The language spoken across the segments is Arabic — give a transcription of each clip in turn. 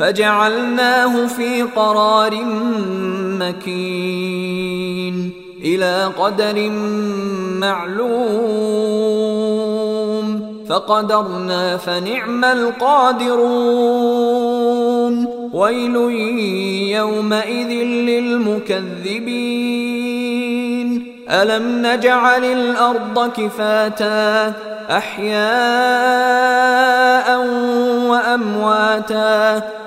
فجعلناه في قرار مكين إلى قدر معلوم فقدرنا فنعم القادرون ويل يومئذ للمكذبين. ألم نجعل الأرض كفاتا أحياء وأمواتا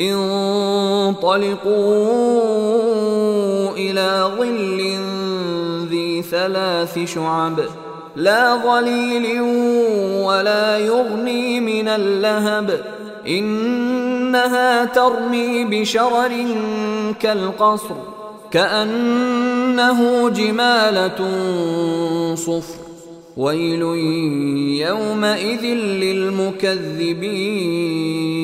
انطلقوا إلى ظل ذي ثلاث شعب. لا ظليل ولا يغني من اللهب. إنها ترمي بشرر كالقصر كأنه جمالة صفر. ويل يومئذ للمكذبين.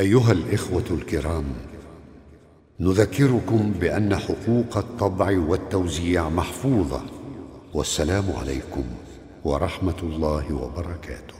أيها الإخوة الكرام نذكركم بأن حقوق الطبع والتوزيع محفوظة والسلام عليكم ورحمة الله وبركاته.